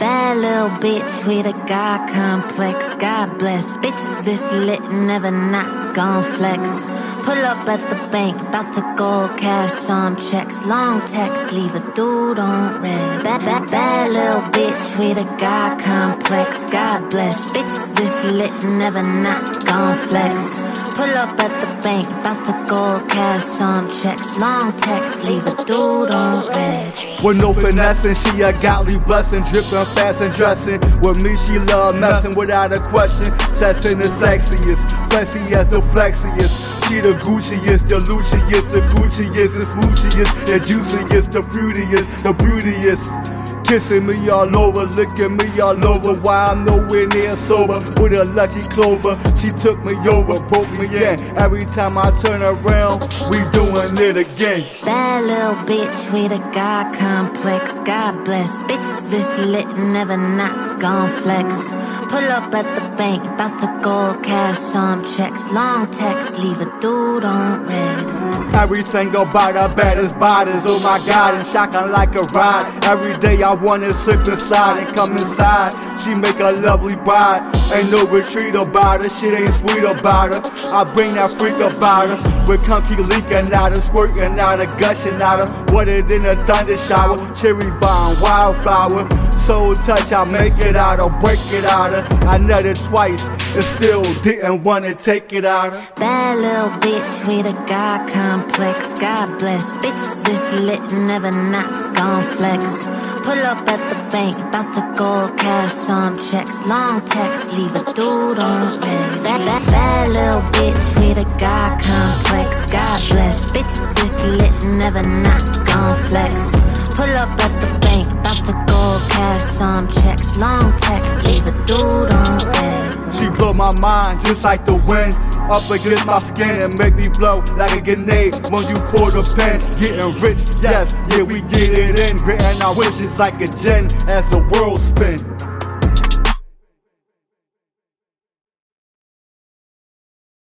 Bad little bitch with a God complex. God bless. Bitches this lit, never not gon' flex. Pull up at the bank, about to go cash some checks. Long text, leave a dude on red. Bad, bad, bad little bitch with a God complex. God bless. Bitches this lit, never not gon' flex. Pull up at the bank, about to go cash some checks. Long text, leave a dude on red. With no finessing, she a godly blessing, dripping fast and dressing. With me, she love messing without a question. Sexing the sexiest, flexy as the flexiest. She the Gucciest, the Luciest, the Gucciest, the smoochiest, the juiciest, the fruitiest, the beautiest. Kissing me all over, licking me all over while I'm nowhere near sober. With a lucky clover, she took me over, broke me in. Every time I turn around, we doing it again. Bad little bitch with a God complex. God bless. Bitches this lit, never not gon' flex. Pull up at the bank, about to go cash some checks. Long text, leave a dude on red. Everything about her baddest bodies, oh my god, and shocking like a ride. Every day I wanna slip inside and come inside. She make a lovely bride, ain't no retreat about her, shit ain't sweet about her. I bring that freak about her, with keep leaking out her, squirting out her, gushing out her. Wetter than a thunder shower, cherry bomb, wildflower. Soul touch, I make it out break it out of. I nutted twice and still didn't wanna take it out of. Bad little bitch with a God complex. God bless. Bitches this lit, never not gon' flex. Pull up at the bank, about to go cash some checks. Long text, leave a dude on red. Bad, bad, bad little bitch with a God complex. God bless. Bitches this lit, never not gon' flex. Pull up at the bank, about to go cash some checks. Long text, leave a dude on red. She blow my mind just like the wind. Up against my skin and make me blow like a grenade when you pour the pen. Getting rich, yes, yeah, we get it in. Gritting our wishes like a gin as the world spin.